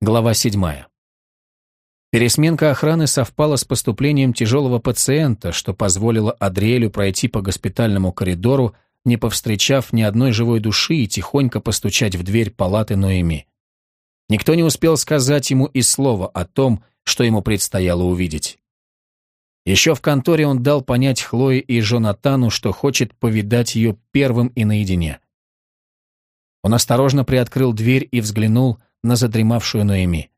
Глава 7. Пересменка охраны совпала с поступлением тяжелого пациента, что позволило Адриэлю пройти по госпитальному коридору, не повстречав ни одной живой души и тихонько постучать в дверь палаты Ноэми. Никто не успел сказать ему и слова о том, что ему предстояло увидеть. Еще в конторе он дал понять Хлое и Жонатану, что хочет повидать ее первым и наедине. Он осторожно приоткрыл дверь и взглянул на задремавшую Ноэми.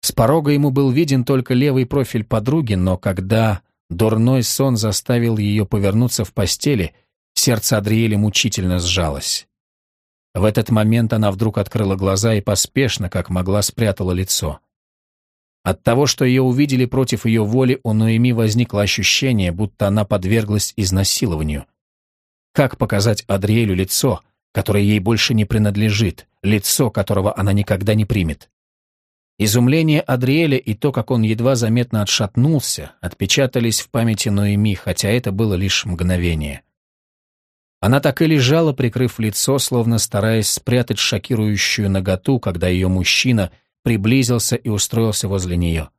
С порога ему был виден только левый профиль подруги, но когда дурной сон заставил ее повернуться в постели, сердце Адриэля мучительно сжалось. В этот момент она вдруг открыла глаза и поспешно, как могла, спрятала лицо. От того, что ее увидели против ее воли, у Ноэми возникло ощущение, будто она подверглась изнасилованию. Как показать Адриэлю лицо, которое ей больше не принадлежит, лицо которого она никогда не примет? Изумление Адриэля и то, как он едва заметно отшатнулся, отпечатались в памяти Ноэми, хотя это было лишь мгновение. Она так и лежала, прикрыв лицо, словно стараясь спрятать шокирующую наготу, когда ее мужчина приблизился и устроился возле нее.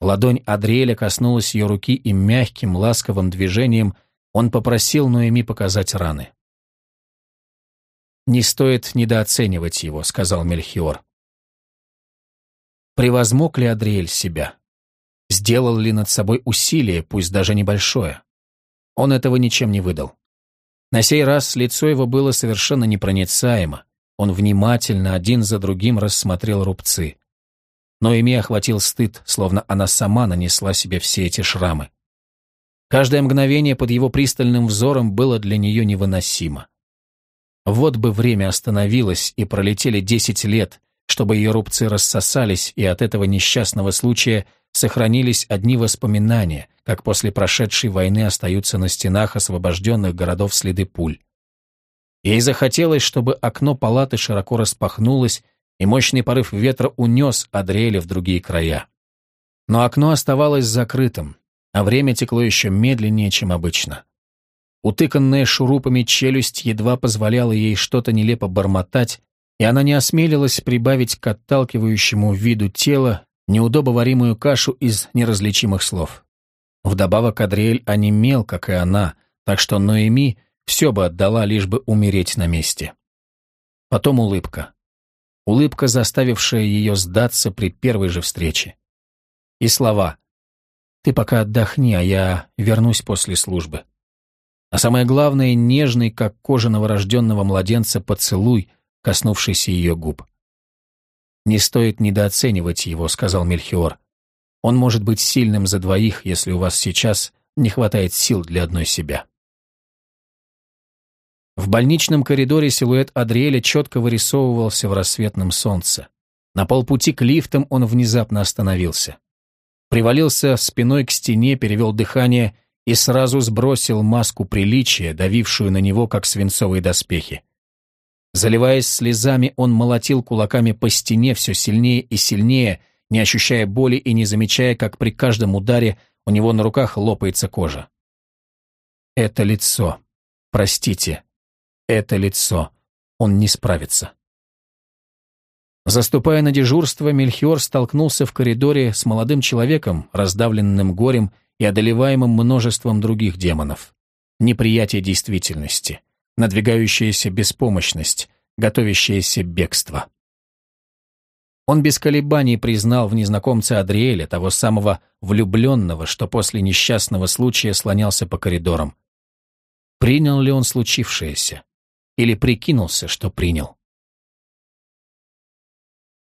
Ладонь Адриэля коснулась ее руки и мягким, ласковым движением он попросил Ноэми показать раны. «Не стоит недооценивать его», — сказал Мельхиор. Превозмог ли Адриэль себя? Сделал ли над собой усилие, пусть даже небольшое? Он этого ничем не выдал. На сей раз лицо его было совершенно непроницаемо. Он внимательно один за другим рассмотрел рубцы. Но ими охватил стыд, словно она сама нанесла себе все эти шрамы. Каждое мгновение под его пристальным взором было для нее невыносимо. Вот бы время остановилось, и пролетели десять лет, чтобы ее рубцы рассосались, и от этого несчастного случая сохранились одни воспоминания, как после прошедшей войны остаются на стенах освобожденных городов следы пуль. Ей захотелось, чтобы окно палаты широко распахнулось, и мощный порыв ветра унес Адриэля в другие края. Но окно оставалось закрытым, а время текло еще медленнее, чем обычно. Утыканная шурупами челюсть едва позволяла ей что-то нелепо бормотать, и она не осмелилась прибавить к отталкивающему виду тела неудобоваримую кашу из неразличимых слов. Вдобавок Адриэль онемел, как и она, так что Ноэми все бы отдала, лишь бы умереть на месте. Потом улыбка. Улыбка, заставившая ее сдаться при первой же встрече. И слова «Ты пока отдохни, а я вернусь после службы». А самое главное, нежный, как кожа новорожденного младенца, поцелуй, коснувшийся ее губ. «Не стоит недооценивать его», — сказал Мельхиор. Он может быть сильным за двоих, если у вас сейчас не хватает сил для одной себя. В больничном коридоре силуэт Адриэля четко вырисовывался в рассветном солнце. На полпути к лифтам он внезапно остановился. Привалился спиной к стене, перевел дыхание и сразу сбросил маску приличия, давившую на него, как свинцовые доспехи. Заливаясь слезами, он молотил кулаками по стене все сильнее и сильнее, не ощущая боли и не замечая, как при каждом ударе у него на руках лопается кожа. Это лицо. Простите. Это лицо. Он не справится. Заступая на дежурство, Мельхиор столкнулся в коридоре с молодым человеком, раздавленным горем и одолеваемым множеством других демонов. Неприятие действительности, надвигающаяся беспомощность, готовящееся бегство. Он без колебаний признал в незнакомце Адриэля, того самого влюбленного, что после несчастного случая слонялся по коридорам. Принял ли он случившееся? Или прикинулся, что принял?